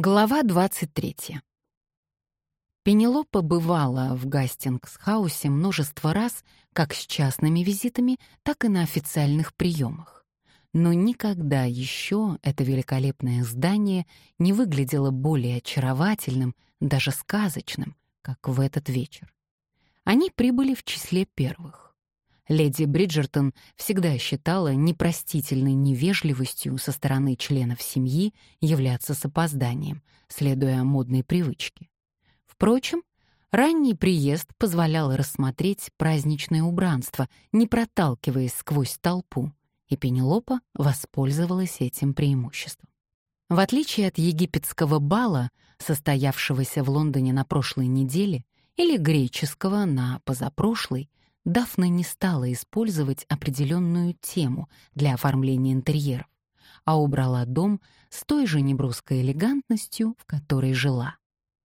Глава 23. Пенелопа бывала в Гастингс-хаусе множество раз как с частными визитами, так и на официальных приемах. Но никогда еще это великолепное здание не выглядело более очаровательным, даже сказочным, как в этот вечер. Они прибыли в числе первых. Леди Бриджертон всегда считала непростительной невежливостью со стороны членов семьи являться с опозданием, следуя модной привычке. Впрочем, ранний приезд позволял рассмотреть праздничное убранство, не проталкиваясь сквозь толпу, и Пенелопа воспользовалась этим преимуществом. В отличие от египетского бала, состоявшегося в Лондоне на прошлой неделе, или греческого на позапрошлой, Дафна не стала использовать определенную тему для оформления интерьеров, а убрала дом с той же неброской элегантностью, в которой жила.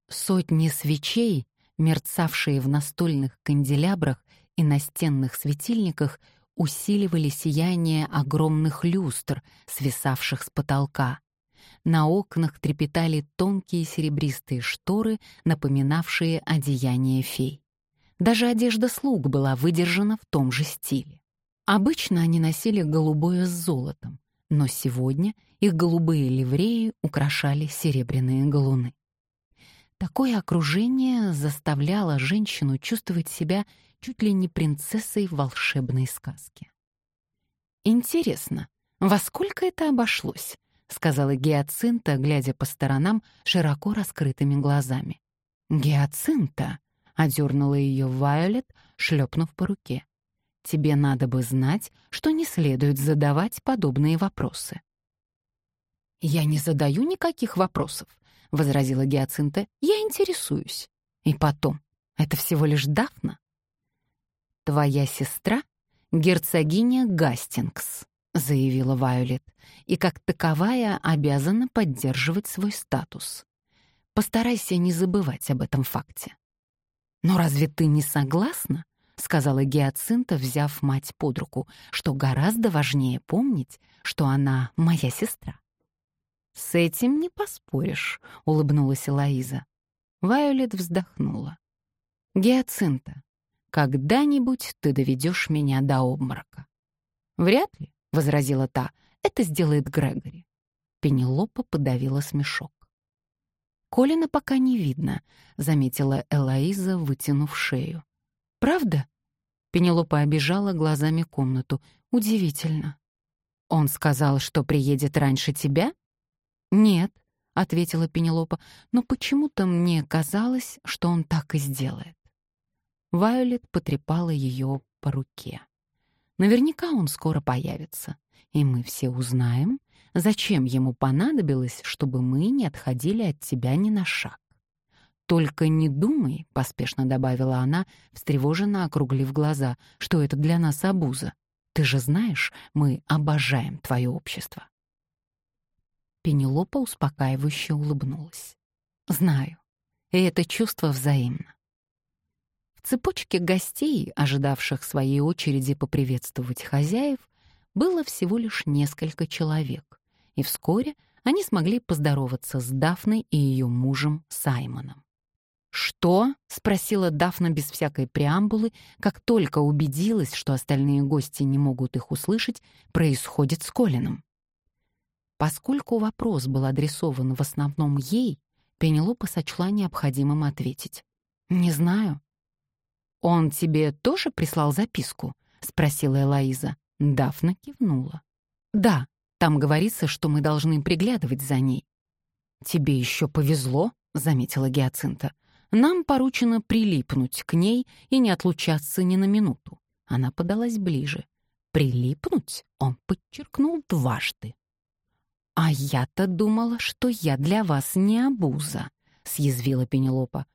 Сотни свечей, мерцавшие в настольных канделябрах и настенных светильниках, усиливали сияние огромных люстр, свисавших с потолка. На окнах трепетали тонкие серебристые шторы, напоминавшие одеяние фей. Даже одежда слуг была выдержана в том же стиле. Обычно они носили голубое с золотом, но сегодня их голубые ливреи украшали серебряные галуны. Такое окружение заставляло женщину чувствовать себя чуть ли не принцессой волшебной сказки. «Интересно, во сколько это обошлось?» — сказала Гиацинта, глядя по сторонам широко раскрытыми глазами. «Гиацинта!» — одернула ее Вайолет, шлепнув по руке. «Тебе надо бы знать, что не следует задавать подобные вопросы». «Я не задаю никаких вопросов», — возразила Гиацинта. «Я интересуюсь. И потом, это всего лишь Дафна». «Твоя сестра — герцогиня Гастингс», — заявила Вайолет, «и как таковая обязана поддерживать свой статус. Постарайся не забывать об этом факте. «Но разве ты не согласна?» — сказала Гиацинта, взяв мать под руку, что гораздо важнее помнить, что она моя сестра. «С этим не поспоришь», — улыбнулась Элоиза. Вайолет вздохнула. «Гиацинта, когда-нибудь ты доведешь меня до обморока». «Вряд ли», — возразила та, — «это сделает Грегори». Пенелопа подавила смешок. «Колина пока не видно», — заметила Элоиза, вытянув шею. «Правда?» Пенелопа обижала глазами комнату. «Удивительно». «Он сказал, что приедет раньше тебя?» «Нет», — ответила Пенелопа, «но почему-то мне казалось, что он так и сделает». Вайолет потрепала ее по руке. «Наверняка он скоро появится, и мы все узнаем, Зачем ему понадобилось, чтобы мы не отходили от тебя ни на шаг? «Только не думай», — поспешно добавила она, встревоженно округлив глаза, «что это для нас обуза. Ты же знаешь, мы обожаем твое общество». Пенелопа успокаивающе улыбнулась. «Знаю, и это чувство взаимно». В цепочке гостей, ожидавших своей очереди поприветствовать хозяев, было всего лишь несколько человек, и вскоре они смогли поздороваться с Дафной и ее мужем Саймоном. «Что?» — спросила Дафна без всякой преамбулы, как только убедилась, что остальные гости не могут их услышать, происходит с Колином. Поскольку вопрос был адресован в основном ей, Пенелопа сочла необходимым ответить. «Не знаю». «Он тебе тоже прислал записку?» — спросила Элоиза. Дафна кивнула. «Да, там говорится, что мы должны приглядывать за ней». «Тебе еще повезло», — заметила Гиацинта. «Нам поручено прилипнуть к ней и не отлучаться ни на минуту». Она подалась ближе. «Прилипнуть?» — он подчеркнул дважды. «А я-то думала, что я для вас не обуза», — съязвила Пенелопа.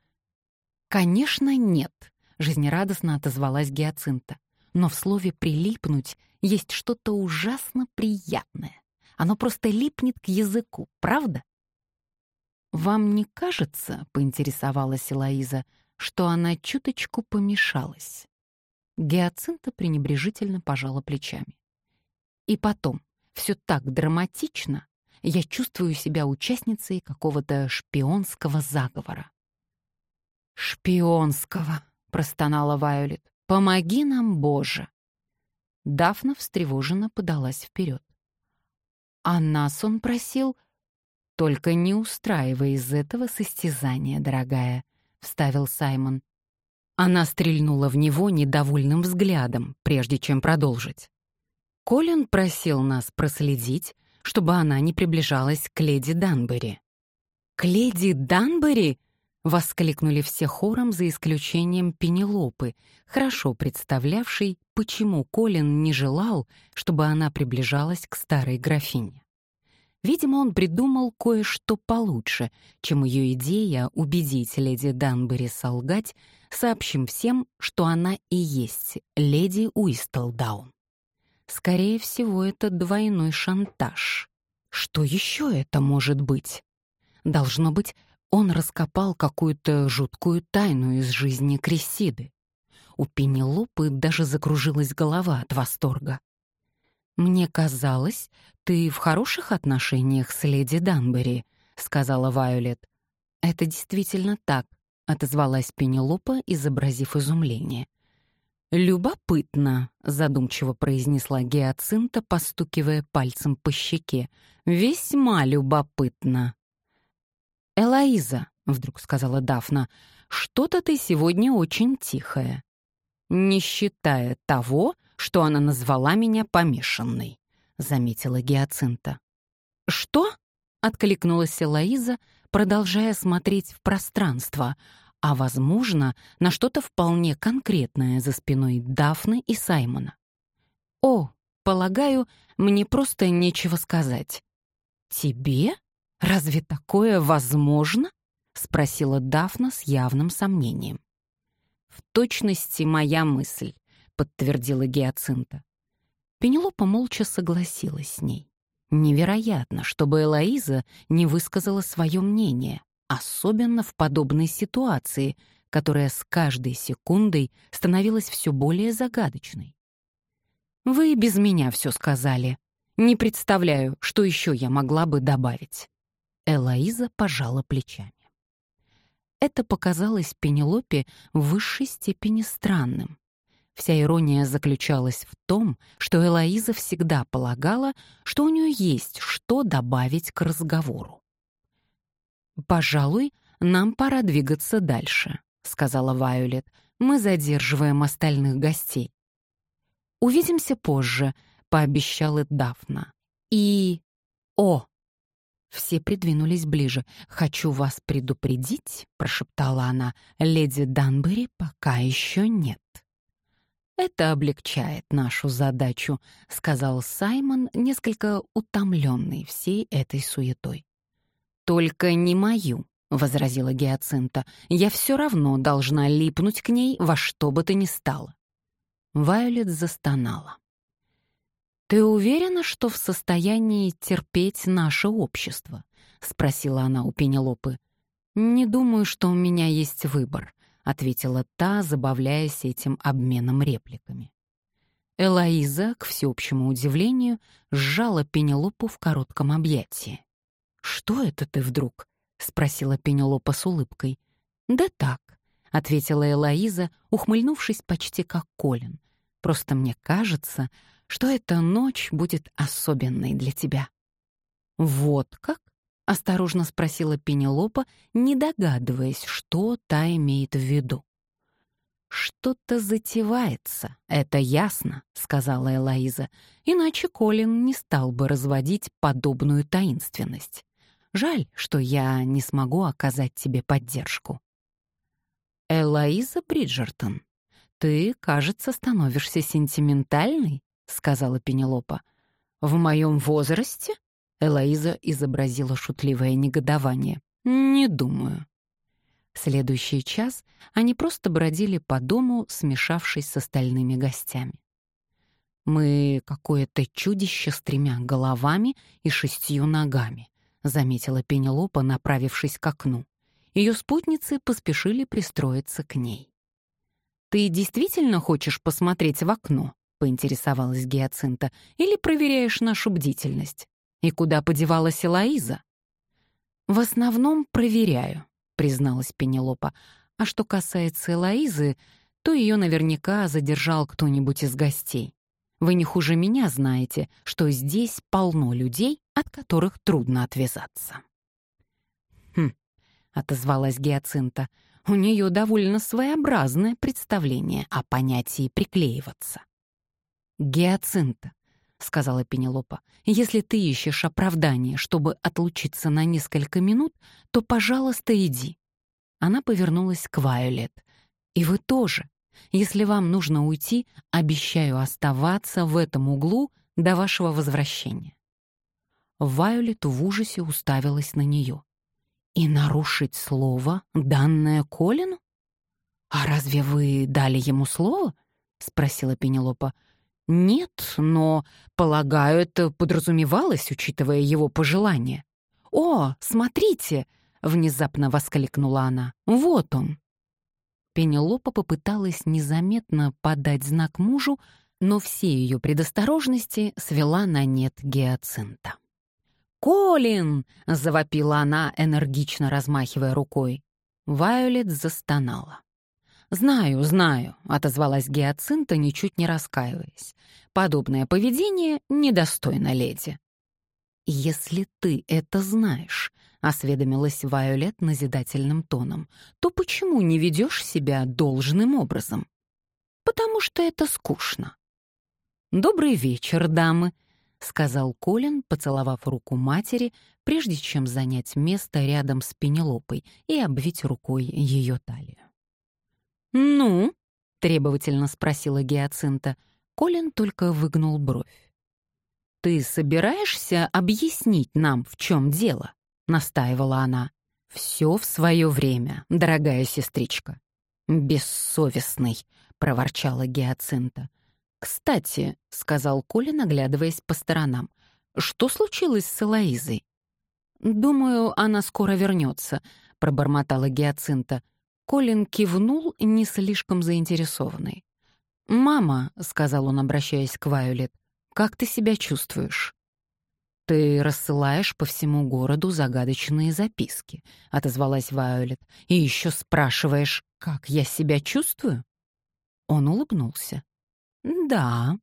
«Конечно, нет», — жизнерадостно отозвалась Гиацинта. «Но в слове «прилипнуть» есть что-то ужасно приятное. Оно просто липнет к языку, правда? «Вам не кажется, — поинтересовалась Элоиза, — что она чуточку помешалась?» Геоцинта пренебрежительно пожала плечами. «И потом, все так драматично. я чувствую себя участницей какого-то шпионского заговора. «Шпионского!» — простонала Вайолет. «Помоги нам, Боже!» Дафна встревоженно подалась вперед. «А нас он просил...» «Только не устраивай из этого состязания, дорогая», — вставил Саймон. Она стрельнула в него недовольным взглядом, прежде чем продолжить. Колин просил нас проследить, чтобы она не приближалась к леди Данбери. «К леди Данбери?» — воскликнули все хором за исключением Пенелопы, хорошо представлявшей, почему Колин не желал, чтобы она приближалась к старой графине. Видимо, он придумал кое-что получше, чем ее идея убедить леди Данбери солгать, сообщим всем, что она и есть леди Уистелдаун. Скорее всего, это двойной шантаж. Что еще это может быть? Должно быть, он раскопал какую-то жуткую тайну из жизни Крисиды. У Пенелопы даже закружилась голова от восторга. «Мне казалось, ты в хороших отношениях с леди Данбери», — сказала Вайолет. «Это действительно так», — отозвалась Пенелопа, изобразив изумление. «Любопытно», — задумчиво произнесла Геоцинта, постукивая пальцем по щеке. «Весьма любопытно». «Элоиза», — вдруг сказала Дафна, — «что-то ты сегодня очень тихая». «Не считая того, что она назвала меня помешанной», — заметила Гиацинта. «Что?» — откликнулась Элоиза, продолжая смотреть в пространство, а, возможно, на что-то вполне конкретное за спиной Дафны и Саймона. «О, полагаю, мне просто нечего сказать». «Тебе? Разве такое возможно?» — спросила Дафна с явным сомнением. «В точности моя мысль подтвердила Гиацинта. Пенелопа молча согласилась с ней. Невероятно, чтобы Элоиза не высказала свое мнение, особенно в подобной ситуации, которая с каждой секундой становилась все более загадочной. «Вы без меня все сказали. Не представляю, что еще я могла бы добавить». Элоиза пожала плечами. Это показалось Пенелопе в высшей степени странным. Вся ирония заключалась в том, что Элоиза всегда полагала, что у нее есть что добавить к разговору. «Пожалуй, нам пора двигаться дальше», — сказала Вайолет. «Мы задерживаем остальных гостей». «Увидимся позже», — пообещала Дафна. «И... О!» Все придвинулись ближе. «Хочу вас предупредить», — прошептала она, — «леди Данбери пока еще нет». «Это облегчает нашу задачу», — сказал Саймон, несколько утомленный всей этой суетой. «Только не мою», — возразила Гиацинта. «Я все равно должна липнуть к ней во что бы то ни стало». Вайолет застонала. «Ты уверена, что в состоянии терпеть наше общество?» — спросила она у Пенелопы. «Не думаю, что у меня есть выбор ответила та, забавляясь этим обменом репликами. Элоиза, к всеобщему удивлению, сжала Пенелопу в коротком объятии. «Что это ты вдруг?» — спросила Пенелопа с улыбкой. «Да так», — ответила Элоиза, ухмыльнувшись почти как Колин. «Просто мне кажется, что эта ночь будет особенной для тебя». «Вот как?» Осторожно спросила Пенелопа, не догадываясь, что та имеет в виду. «Что-то затевается, это ясно», — сказала Элоиза, «иначе Колин не стал бы разводить подобную таинственность. Жаль, что я не смогу оказать тебе поддержку». «Элоиза Бриджертон, ты, кажется, становишься сентиментальной», — сказала Пенелопа. «В моем возрасте?» Элоиза изобразила шутливое негодование. «Не думаю». Следующий час они просто бродили по дому, смешавшись с остальными гостями. «Мы какое-то чудище с тремя головами и шестью ногами», — заметила Пенелопа, направившись к окну. Ее спутницы поспешили пристроиться к ней. «Ты действительно хочешь посмотреть в окно?» — поинтересовалась Гиацинта. «Или проверяешь нашу бдительность?» И куда подевалась Элоиза? В основном проверяю, призналась Пенелопа. А что касается Элоизы, то ее наверняка задержал кто-нибудь из гостей. Вы не хуже меня знаете, что здесь полно людей, от которых трудно отвязаться. «Хм», — отозвалась Гиацинта, — «у нее довольно своеобразное представление о понятии «приклеиваться». «Гиацинта», — сказала Пенелопа, — «если ты ищешь оправдание, чтобы отлучиться на несколько минут, то, пожалуйста, иди». Она повернулась к Вайолет. «И вы тоже. Если вам нужно уйти, обещаю оставаться в этом углу до вашего возвращения». Вайолет в ужасе уставилась на нее. «И нарушить слово, данное Колину? А разве вы дали ему слово?» — спросила Пенелопа. «Нет, но, полагаю, это подразумевалось, учитывая его пожелания». «О, смотрите!» — внезапно воскликнула она. «Вот он!» Пенелопа попыталась незаметно подать знак мужу, но все ее предосторожности свела на нет гиацинта. «Колин!» — завопила она, энергично размахивая рукой. Вайолет застонала. «Знаю, знаю», — отозвалась Гиацинта, ничуть не раскаиваясь. «Подобное поведение недостойно леди». «Если ты это знаешь», — осведомилась Вайолет назидательным тоном, «то почему не ведешь себя должным образом?» «Потому что это скучно». «Добрый вечер, дамы», — сказал Колин, поцеловав руку матери, прежде чем занять место рядом с Пенелопой и обвить рукой ее талию. «Ну?» — требовательно спросила Гиацинта. Колин только выгнул бровь. «Ты собираешься объяснить нам, в чем дело?» — настаивала она. «Все в свое время, дорогая сестричка». «Бессовестный», — проворчала Гиацинта. «Кстати», — сказал Колин, оглядываясь по сторонам, «что случилось с Элоизой?» «Думаю, она скоро вернется», — пробормотала Гиацинта. Колин кивнул, не слишком заинтересованный. «Мама», — сказал он, обращаясь к Вайолет, — «как ты себя чувствуешь?» «Ты рассылаешь по всему городу загадочные записки», — отозвалась Вайолет, «и еще спрашиваешь, как я себя чувствую?» Он улыбнулся. «Да».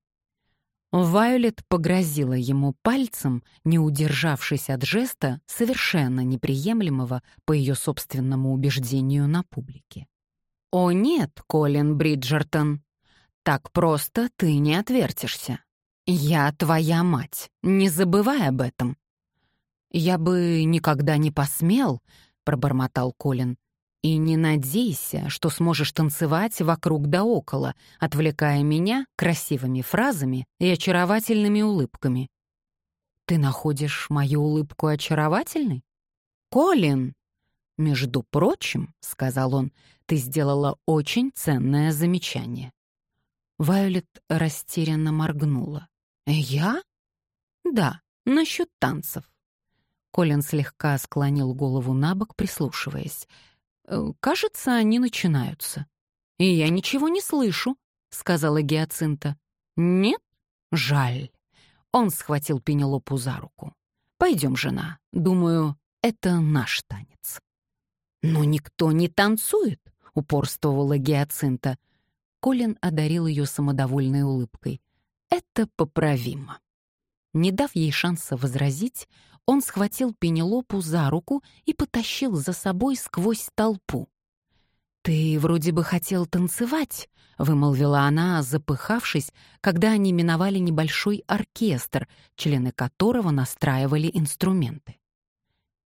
Вайолет погрозила ему пальцем, не удержавшись от жеста, совершенно неприемлемого по ее собственному убеждению на публике. «О нет, Колин Бриджертон, так просто ты не отвертишься. Я твоя мать, не забывай об этом». «Я бы никогда не посмел», — пробормотал Колин, и не надейся, что сможешь танцевать вокруг да около, отвлекая меня красивыми фразами и очаровательными улыбками. Ты находишь мою улыбку очаровательной? Колин! Между прочим, — сказал он, — ты сделала очень ценное замечание. Вайолет растерянно моргнула. «Я?» «Да, насчет танцев». Колин слегка склонил голову на бок, прислушиваясь. Э, «Кажется, они начинаются». «И я ничего не слышу», — сказала Гиацинта. «Нет? Жаль». Он схватил Пенелопу за руку. «Пойдем, жена. Думаю, это наш танец». «Но никто не танцует», — упорствовала Гиацинта. Колин одарил ее самодовольной улыбкой. «Это поправимо». Не дав ей шанса возразить, он схватил Пенелопу за руку и потащил за собой сквозь толпу. «Ты вроде бы хотел танцевать», — вымолвила она, запыхавшись, когда они миновали небольшой оркестр, члены которого настраивали инструменты.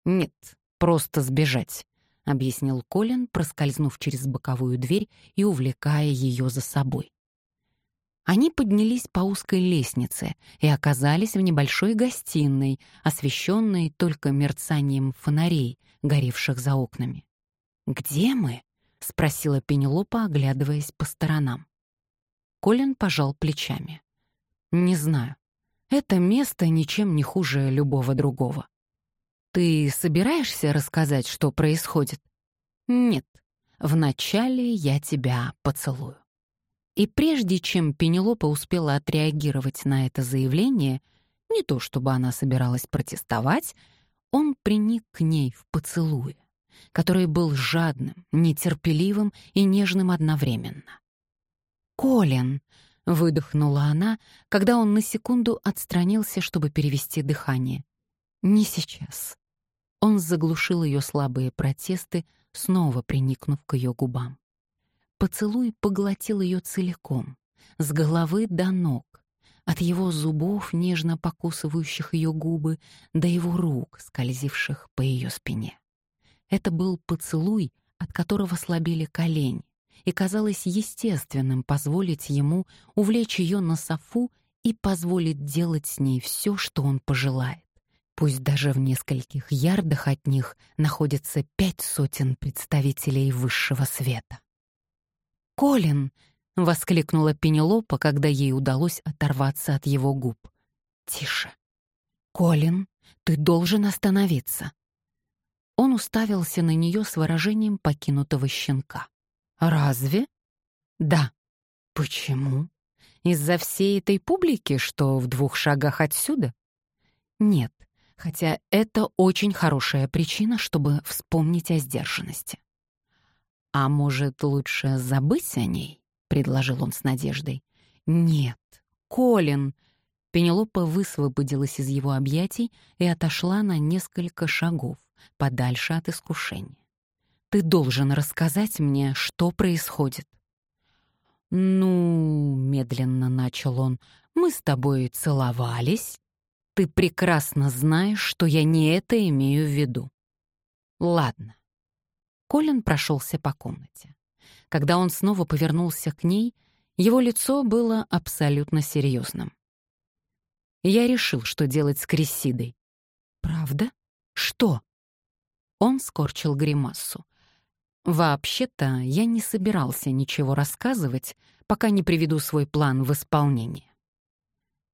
«Нет, просто сбежать», — объяснил Колин, проскользнув через боковую дверь и увлекая ее за собой. Они поднялись по узкой лестнице и оказались в небольшой гостиной, освещенной только мерцанием фонарей, горевших за окнами. «Где мы?» — спросила Пенелопа, оглядываясь по сторонам. Колин пожал плечами. «Не знаю. Это место ничем не хуже любого другого. Ты собираешься рассказать, что происходит? Нет. Вначале я тебя поцелую. И прежде чем Пенелопа успела отреагировать на это заявление, Не то чтобы она собиралась протестовать, он приник к ней в поцелуе, который был жадным, нетерпеливым и нежным одновременно. «Колин!» — выдохнула она, когда он на секунду отстранился, чтобы перевести дыхание. «Не сейчас». Он заглушил ее слабые протесты, снова приникнув к ее губам. Поцелуй поглотил ее целиком, с головы до ног, от его зубов, нежно покусывающих ее губы, до его рук, скользивших по ее спине. Это был поцелуй, от которого слабели колени, и казалось естественным позволить ему увлечь ее на софу и позволить делать с ней все, что он пожелает. Пусть даже в нескольких ярдах от них находится пять сотен представителей высшего света. «Колин!» — воскликнула Пенелопа, когда ей удалось оторваться от его губ. «Тише. Колин, ты должен остановиться». Он уставился на нее с выражением покинутого щенка. «Разве?» «Да». «Почему? Из-за всей этой публики, что в двух шагах отсюда?» «Нет, хотя это очень хорошая причина, чтобы вспомнить о сдержанности». «А может, лучше забыть о ней?» — предложил он с надеждой. «Нет, Колин!» Пенелопа высвободилась из его объятий и отошла на несколько шагов, подальше от искушения. «Ты должен рассказать мне, что происходит». «Ну...» — медленно начал он. «Мы с тобой целовались. Ты прекрасно знаешь, что я не это имею в виду». «Ладно, Колин прошелся по комнате. Когда он снова повернулся к ней, его лицо было абсолютно серьезным. Я решил, что делать с Крессидой. «Правда? Что?» Он скорчил гримасу. «Вообще-то я не собирался ничего рассказывать, пока не приведу свой план в исполнение».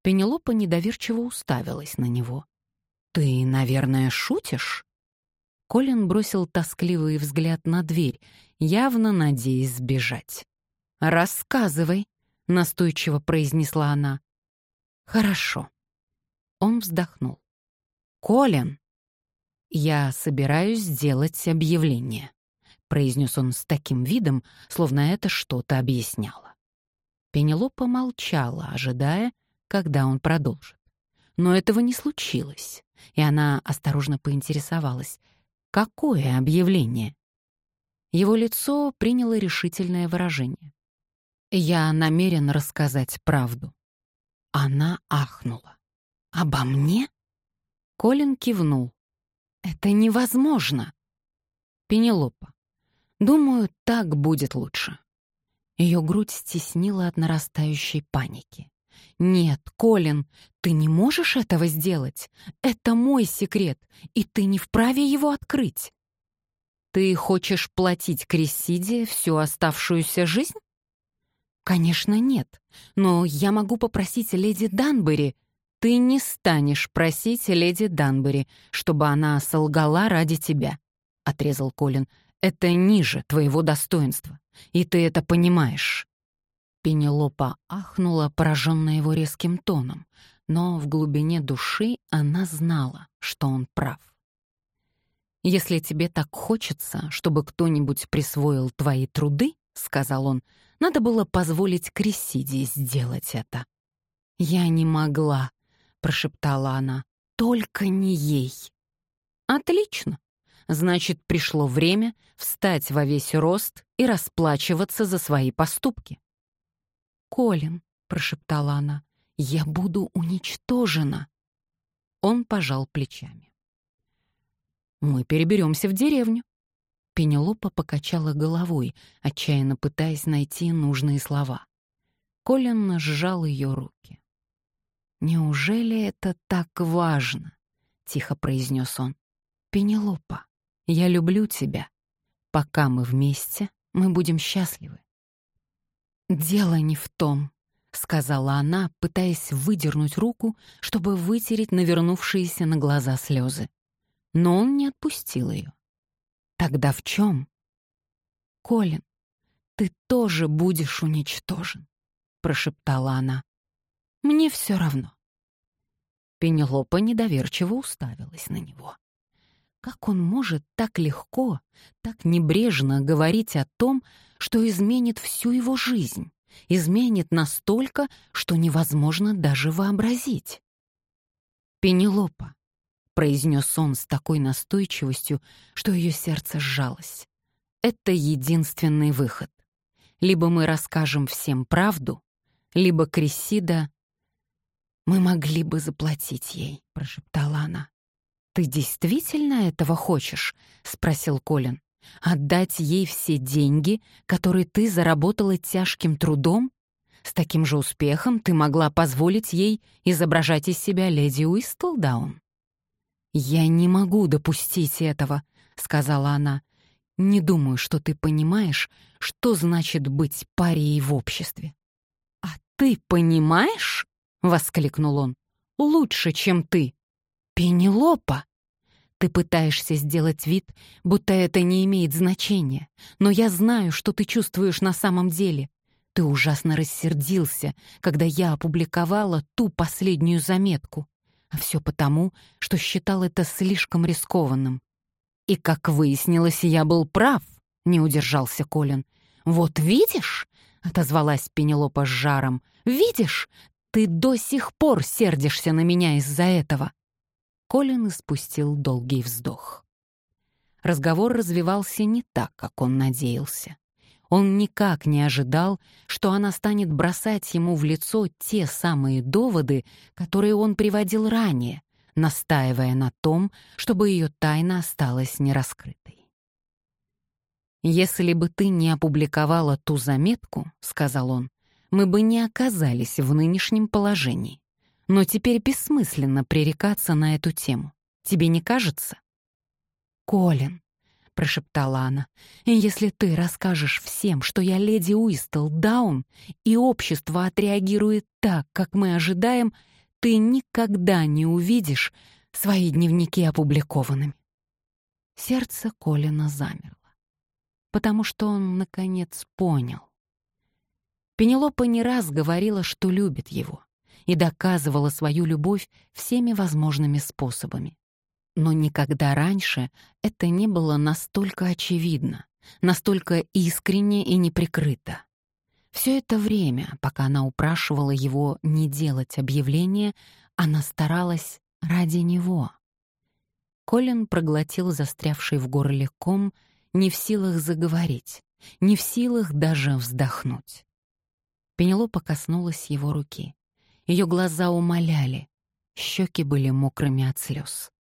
Пенелопа недоверчиво уставилась на него. «Ты, наверное, шутишь?» Колин бросил тоскливый взгляд на дверь, явно надеясь сбежать. «Рассказывай», — настойчиво произнесла она. «Хорошо». Он вздохнул. «Колин, я собираюсь сделать объявление», — произнес он с таким видом, словно это что-то объясняло. Пенелопа молчала, ожидая, когда он продолжит. Но этого не случилось, и она осторожно поинтересовалась — Какое объявление? Его лицо приняло решительное выражение. Я намерен рассказать правду. Она ахнула. «Обо мне?» Колин кивнул. «Это невозможно!» Пенелопа. «Думаю, так будет лучше». Ее грудь стеснила от нарастающей паники. «Нет, Колин, ты не можешь этого сделать. Это мой секрет, и ты не вправе его открыть». «Ты хочешь платить Крессиде всю оставшуюся жизнь?» «Конечно, нет. Но я могу попросить леди Данбери...» «Ты не станешь просить леди Данбери, чтобы она солгала ради тебя», — отрезал Колин. «Это ниже твоего достоинства, и ты это понимаешь». Пенелопа ахнула, пораженная его резким тоном, но в глубине души она знала, что он прав. «Если тебе так хочется, чтобы кто-нибудь присвоил твои труды, — сказал он, — надо было позволить Крисиде сделать это». «Я не могла», — прошептала она, — «только не ей». «Отлично. Значит, пришло время встать во весь рост и расплачиваться за свои поступки. «Колин», — прошептала она, — «я буду уничтожена». Он пожал плечами. «Мы переберемся в деревню». Пенелопа покачала головой, отчаянно пытаясь найти нужные слова. Колин сжал ее руки. «Неужели это так важно?» — тихо произнес он. «Пенелопа, я люблю тебя. Пока мы вместе, мы будем счастливы. «Дело не в том», — сказала она, пытаясь выдернуть руку, чтобы вытереть навернувшиеся на глаза слезы. Но он не отпустил ее. «Тогда в чем?» «Колин, ты тоже будешь уничтожен», — прошептала она. «Мне все равно». Пенелопа недоверчиво уставилась на него. Как он может так легко, так небрежно говорить о том, что изменит всю его жизнь, изменит настолько, что невозможно даже вообразить? «Пенелопа», — произнес он с такой настойчивостью, что ее сердце сжалось, — «это единственный выход. Либо мы расскажем всем правду, либо Крессида...» «Мы могли бы заплатить ей», — прошептала она. «Ты действительно этого хочешь?» — спросил Колин. «Отдать ей все деньги, которые ты заработала тяжким трудом? С таким же успехом ты могла позволить ей изображать из себя леди Уистлдаун». «Я не могу допустить этого», — сказала она. «Не думаю, что ты понимаешь, что значит быть парией в обществе». «А ты понимаешь?» — воскликнул он. «Лучше, чем ты. «Пенелопа!» Ты пытаешься сделать вид, будто это не имеет значения, но я знаю, что ты чувствуешь на самом деле. Ты ужасно рассердился, когда я опубликовала ту последнюю заметку. А все потому, что считал это слишком рискованным. И, как выяснилось, я был прав, — не удержался Колин. «Вот видишь?» — отозвалась Пенелопа с жаром. «Видишь? Ты до сих пор сердишься на меня из-за этого». Колин испустил долгий вздох. Разговор развивался не так, как он надеялся. Он никак не ожидал, что она станет бросать ему в лицо те самые доводы, которые он приводил ранее, настаивая на том, чтобы ее тайна осталась нераскрытой. «Если бы ты не опубликовала ту заметку, — сказал он, — мы бы не оказались в нынешнем положении. Но теперь бессмысленно пререкаться на эту тему. Тебе не кажется? «Колин», — прошептала она, — «если ты расскажешь всем, что я леди Уистл Даун, и общество отреагирует так, как мы ожидаем, ты никогда не увидишь свои дневники опубликованными». Сердце Колина замерло, потому что он, наконец, понял. Пенелопа не раз говорила, что любит его и доказывала свою любовь всеми возможными способами. Но никогда раньше это не было настолько очевидно, настолько искренне и неприкрыто. Все это время, пока она упрашивала его не делать объявление, она старалась ради него. Колин проглотил застрявший в горле ком, не в силах заговорить, не в силах даже вздохнуть. Пенелопа коснулась его руки. Ее глаза умоляли, щеки были мокрыми от слез.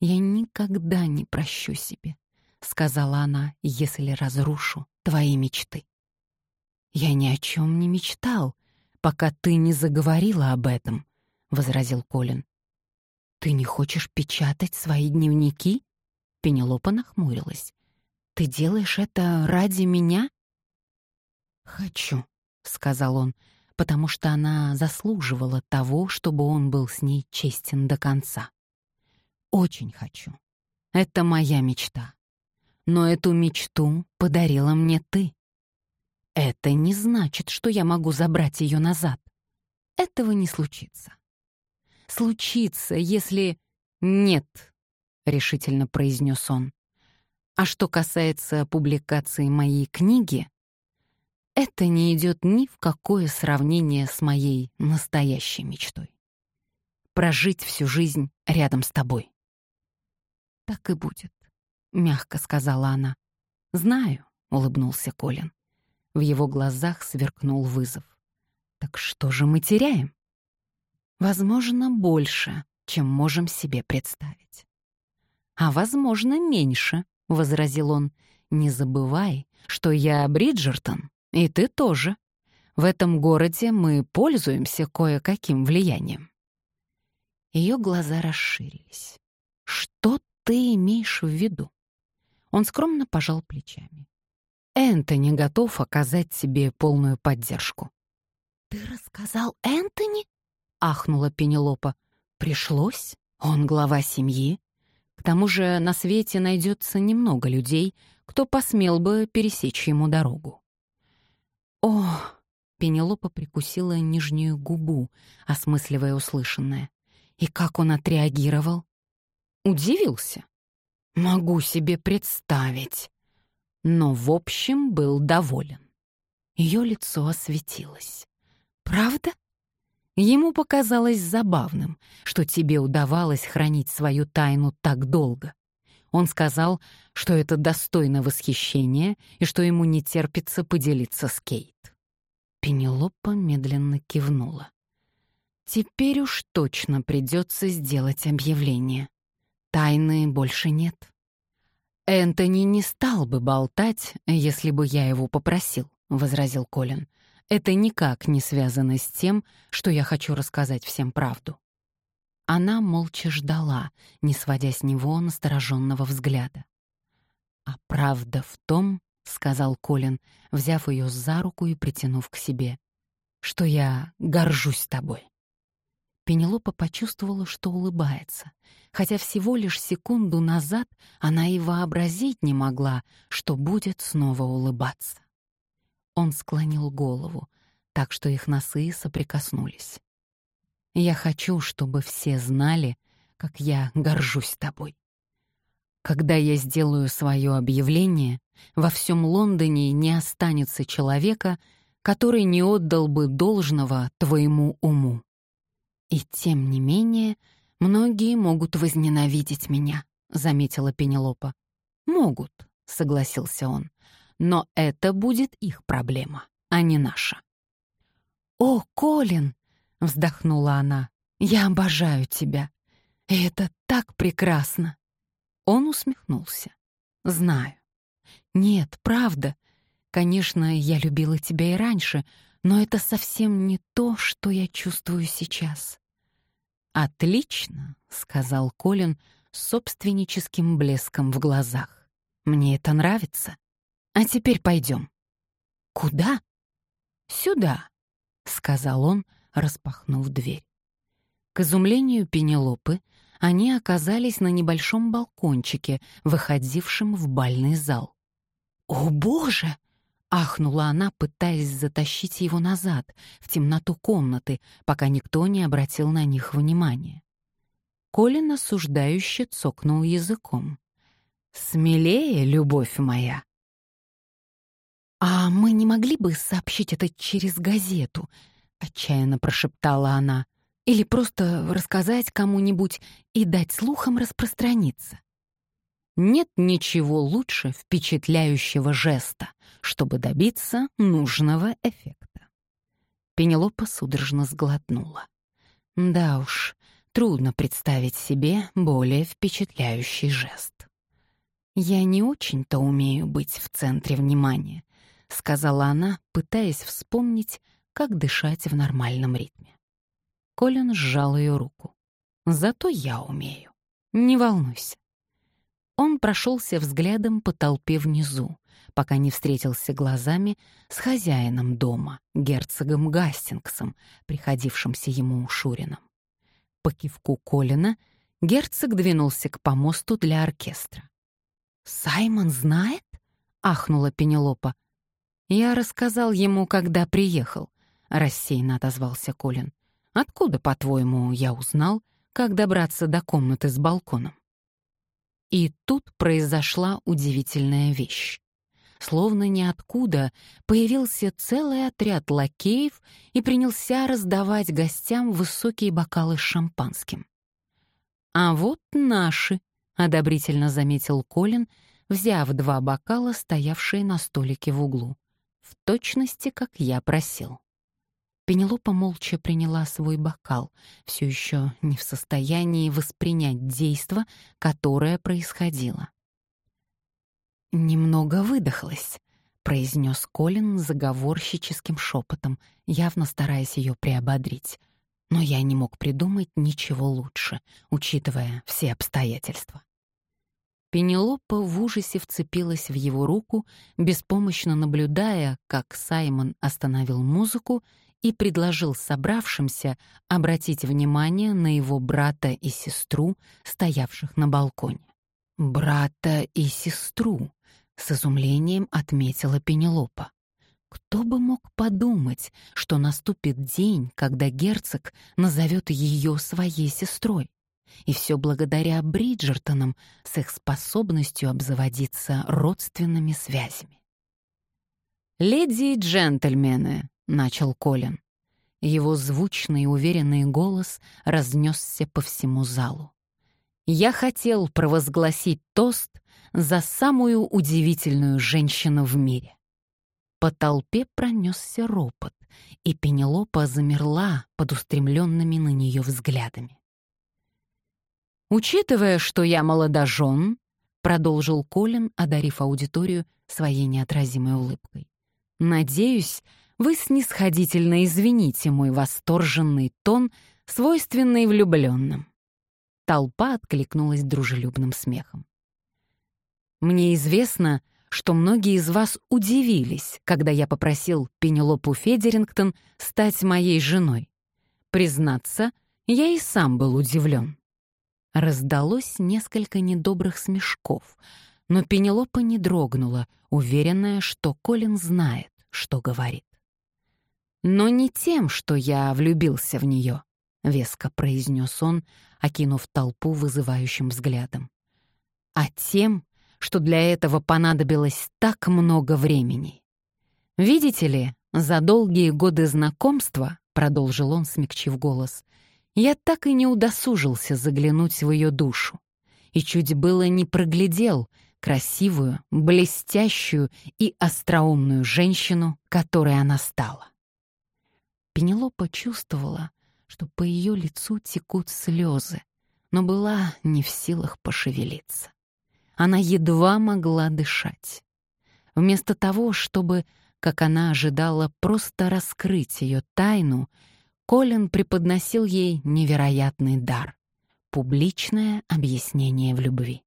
«Я никогда не прощу себе», — сказала она, «если разрушу твои мечты». «Я ни о чем не мечтал, пока ты не заговорила об этом», — возразил Колин. «Ты не хочешь печатать свои дневники?» Пенелопа нахмурилась. «Ты делаешь это ради меня?» «Хочу», — сказал он, потому что она заслуживала того, чтобы он был с ней честен до конца. Очень хочу. Это моя мечта. Но эту мечту подарила мне ты. Это не значит, что я могу забрать ее назад. Этого не случится. Случится, если... Нет, — решительно произнес он. А что касается публикации моей книги, это не идет ни в какое сравнение с моей настоящей мечтой. Прожить всю жизнь рядом с тобой. «Так и будет», — мягко сказала она. «Знаю», — улыбнулся Колин. В его глазах сверкнул вызов. «Так что же мы теряем?» «Возможно, больше, чем можем себе представить». «А возможно, меньше», — возразил он. «Не забывай, что я Бриджертон, и ты тоже. В этом городе мы пользуемся кое-каким влиянием». Ее глаза расширились. «Что ты имеешь в виду?» Он скромно пожал плечами. «Энтони готов оказать тебе полную поддержку». «Ты рассказал Энтони?» — ахнула Пенелопа. «Пришлось. Он глава семьи. К тому же на свете найдется немного людей, кто посмел бы пересечь ему дорогу. «О!» — Пенелопа прикусила нижнюю губу, осмысливая услышанное. И как он отреагировал? Удивился. Могу себе представить. Но, в общем, был доволен. Ее лицо осветилось. «Правда?» Ему показалось забавным, что тебе удавалось хранить свою тайну так долго. Он сказал, что это достойно восхищения и что ему не терпится поделиться с Кейт. Пенелопа медленно кивнула. Теперь уж точно придется сделать объявление. Тайны больше нет. Энтони не стал бы болтать, если бы я его попросил, возразил Колин. Это никак не связано с тем, что я хочу рассказать всем правду. Она молча ждала, не сводя с него настороженного взгляда. «А правда в том, — сказал Колин, взяв ее за руку и притянув к себе, — что я горжусь тобой». Пенелопа почувствовала, что улыбается, хотя всего лишь секунду назад она и вообразить не могла, что будет снова улыбаться. Он склонил голову, так что их носы соприкоснулись. Я хочу, чтобы все знали, как я горжусь тобой. Когда я сделаю свое объявление, во всем Лондоне не останется человека, который не отдал бы должного твоему уму. И тем не менее, многие могут возненавидеть меня, заметила Пенелопа. Могут, согласился он. Но это будет их проблема, а не наша. О, Колин, вздохнула она. Я обожаю тебя. И это так прекрасно. Он усмехнулся. Знаю. Нет, правда. Конечно, я любила тебя и раньше, но это совсем не то, что я чувствую сейчас. Отлично, сказал Колин с собственническим блеском в глазах. Мне это нравится. А теперь пойдем. Куда? Сюда, сказал он, распахнув дверь. К изумлению Пенелопы они оказались на небольшом балкончике, выходившем в бальный зал. «О, Боже!» — ахнула она, пытаясь затащить его назад, в темноту комнаты, пока никто не обратил на них внимания. Колин осуждающе цокнул языком. «Смелее, любовь моя!» «А мы не могли бы сообщить это через газету?» — отчаянно прошептала она. «Или просто рассказать кому-нибудь и дать слухам распространиться». Нет ничего лучше впечатляющего жеста, чтобы добиться нужного эффекта. Пенелопа судорожно сглотнула. Да уж, трудно представить себе более впечатляющий жест. Я не очень-то умею быть в центре внимания, сказала она, пытаясь вспомнить, как дышать в нормальном ритме. Колин сжал ее руку. «Зато я умею. Не волнуйся». Он прошелся взглядом по толпе внизу, пока не встретился глазами с хозяином дома, герцогом Гастингсом, приходившимся ему Шурином. По кивку Колина герцог двинулся к помосту для оркестра. «Саймон знает?» — ахнула Пенелопа. «Я рассказал ему, когда приехал», рассеянно отозвался Колин. Откуда, по-твоему, я узнал, как добраться до комнаты с балконом? И тут произошла удивительная вещь. Словно ниоткуда появился целый отряд лакеев и принялся раздавать гостям высокие бокалы с шампанским. «А вот наши», — одобрительно заметил Колин, взяв два бокала, стоявшие на столике в углу. «В точности, как я просил». Пенелопа молча приняла свой бокал, все еще не в состоянии воспринять действо, которое происходило. «Немного выдохлась», — произнес Колин заговорщическим шепотом, явно стараясь ее приободрить. Но я не мог придумать ничего лучше, учитывая все обстоятельства. Пенелопа в ужасе вцепилась в его руку, беспомощно наблюдая, как Саймон остановил музыку и предложил собравшимся обратить внимание на его брата и сестру, стоявших на балконе. «Брата и сестру», — с изумлением отметила Пенелопа. Кто бы мог подумать, что наступит день, когда герцог назовет ее своей сестрой? И все благодаря Бриджертонам с их способностью обзаводиться родственными связями. «Леди и джентльмены», — начал Колин. Его звучный и уверенный голос разнесся по всему залу. «Я хотел провозгласить тост за самую удивительную женщину в мире». По толпе пронесся ропот, и Пенелопа замерла под устремленными на нее взглядами. «Учитывая, что я молодожен», — продолжил Колин, одарив аудиторию своей неотразимой улыбкой, «надеюсь, вы снисходительно извините мой восторженный тон, свойственный влюбленным». Толпа откликнулась дружелюбным смехом. «Мне известно, что многие из вас удивились, когда я попросил Пенелопу Федерингтон стать моей женой. Признаться, я и сам был удивлен. Раздалось несколько недобрых смешков, но Пенелопа не дрогнула, уверенная, что Колин знает, что говорит. «Но не тем, что я влюбился в нее», — веско произнес он, окинув толпу вызывающим взглядом, «а тем, что для этого понадобилось так много времени. Видите ли, за долгие годы знакомства, — продолжил он, смягчив голос, я так и не удосужился заглянуть в ее душу. И чуть было не проглядел красивую, блестящую и остроумную женщину, которой она стала. Пенелопа чувствовала, что по ее лицу текут слезы, но была не в силах пошевелиться. Она едва могла дышать. Вместо того, чтобы, как она ожидала, просто раскрыть ее тайну, Колин преподносил ей невероятный дар — публичное объяснение в любви.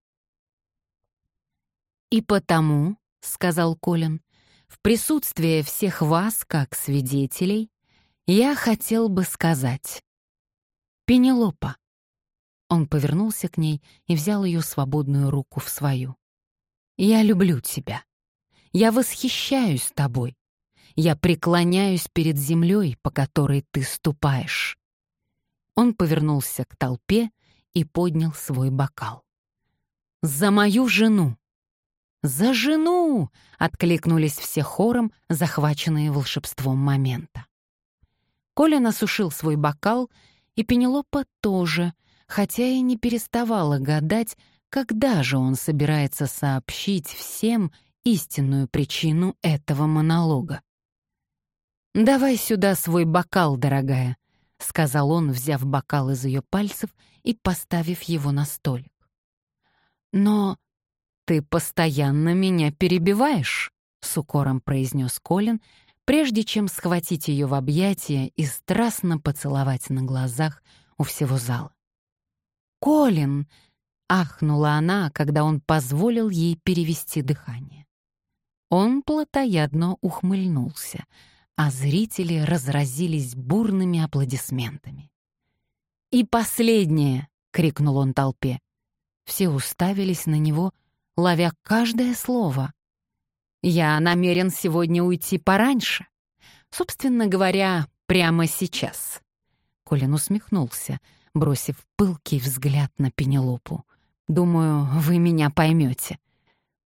«И потому», — сказал Колин, — «в присутствии всех вас, как свидетелей, я хотел бы сказать. Пенелопа». Он повернулся к ней и взял ее свободную руку в свою. «Я люблю тебя. Я восхищаюсь тобой. Я преклоняюсь перед землей, по которой ты ступаешь». Он повернулся к толпе и поднял свой бокал. «За мою жену!» «За жену!» — откликнулись все хором, захваченные волшебством момента. Колин осушил свой бокал, и Пенелопа тоже, хотя и не переставала гадать, когда же он собирается сообщить всем истинную причину этого монолога. «Давай сюда свой бокал, дорогая», — сказал он, взяв бокал из ее пальцев и поставив его на столик. «Но ты постоянно меня перебиваешь», — с укором произнес Колин, прежде чем схватить ее в объятия и страстно поцеловать на глазах у всего зала. «Колин!» — ахнула она, когда он позволил ей перевести дыхание. Он плотоядно ухмыльнулся — а зрители разразились бурными аплодисментами. «И последнее!» — крикнул он толпе. Все уставились на него, ловя каждое слово. «Я намерен сегодня уйти пораньше. Собственно говоря, прямо сейчас». Колин усмехнулся, бросив пылкий взгляд на Пенелопу. «Думаю, вы меня поймете».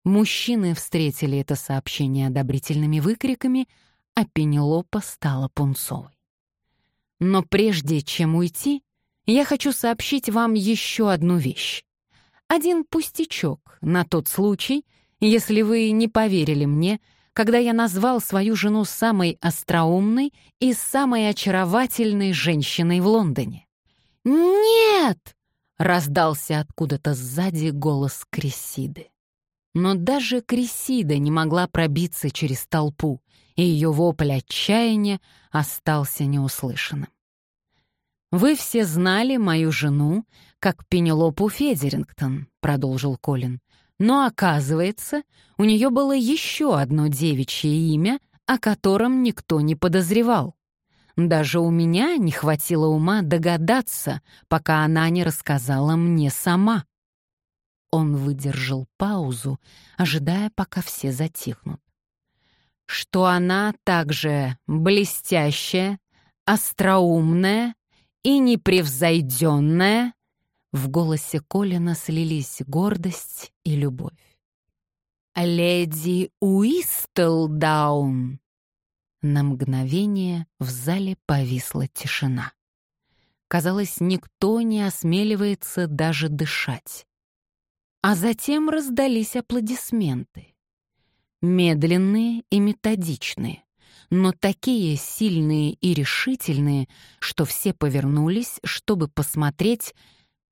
Мужчины встретили это сообщение одобрительными выкриками, а Пенелопа стала пунцовой. Но прежде чем уйти, я хочу сообщить вам еще одну вещь. Один пустячок на тот случай, если вы не поверили мне, когда я назвал свою жену самой остроумной и самой очаровательной женщиной в Лондоне. «Нет!» — раздался откуда-то сзади голос Крисиды. Но даже Крисида не могла пробиться через толпу, и ее вопль отчаяния остался неуслышанным. «Вы все знали мою жену как Пенелопу Федерингтон», — продолжил Колин. «Но, оказывается, у нее было еще одно девичье имя, о котором никто не подозревал. Даже у меня не хватило ума догадаться, пока она не рассказала мне сама». Он выдержал паузу, ожидая, пока все затихнут. что она также блестящая, остроумная и непревзойденная. В голосе Колина слились гордость и любовь. «Леди Уистлдаун!» На мгновение в зале повисла тишина. Казалось, никто не осмеливается даже дышать. А затем раздались аплодисменты. Медленные и методичные, но такие сильные и решительные, что все повернулись, чтобы посмотреть,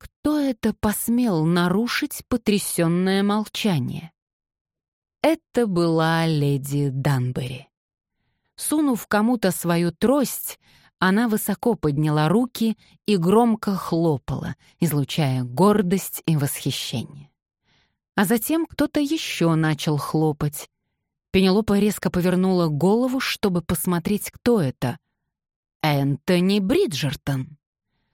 кто это посмел нарушить потрясенное молчание. Это была леди Данбери. Сунув кому-то свою трость, она высоко подняла руки и громко хлопала, излучая гордость и восхищение. А затем кто-то еще начал хлопать. Пенелопа резко повернула голову, чтобы посмотреть, кто это. «Энтони Бриджертон!»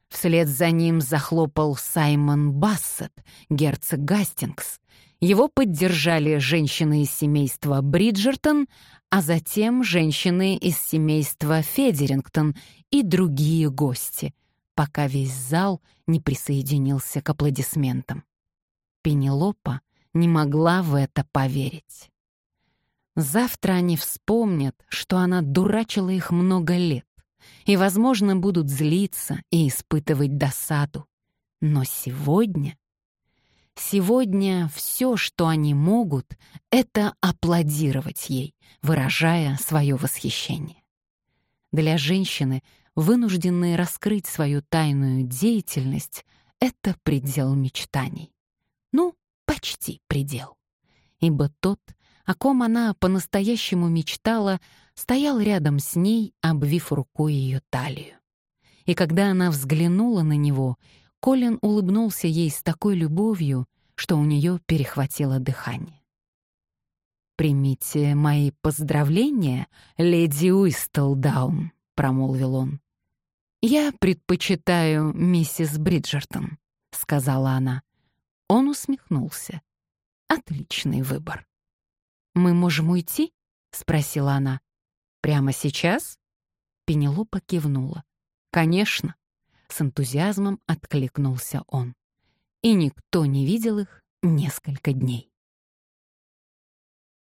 Вслед за ним захлопал Саймон Бассет, герцог Гастингс. Его поддержали женщины из семейства Бриджертон, а затем женщины из семейства Федерингтон и другие гости, пока весь зал не присоединился к аплодисментам. Пенелопа не могла в это поверить. Завтра они вспомнят, что она дурачила их много лет, и, возможно, будут злиться и испытывать досаду. Но сегодня... Сегодня все, что они могут, это аплодировать ей, выражая свое восхищение. Для женщины, вынужденной раскрыть свою тайную деятельность, это предел мечтаний. Ну, почти предел. Ибо тот, о ком она по-настоящему мечтала, стоял рядом с ней, обвив рукой ее талию. И когда она взглянула на него, Колин улыбнулся ей с такой любовью, что у нее перехватило дыхание. «Примите мои поздравления, леди Уистлдаун», — промолвил он. «Я предпочитаю миссис Бриджертон», — сказала она. Он усмехнулся. «Отличный выбор». «Мы можем уйти?» — спросила она. «Прямо сейчас?» Пенелопа кивнула. «Конечно», — с энтузиазмом откликнулся он. И никто не видел их несколько дней.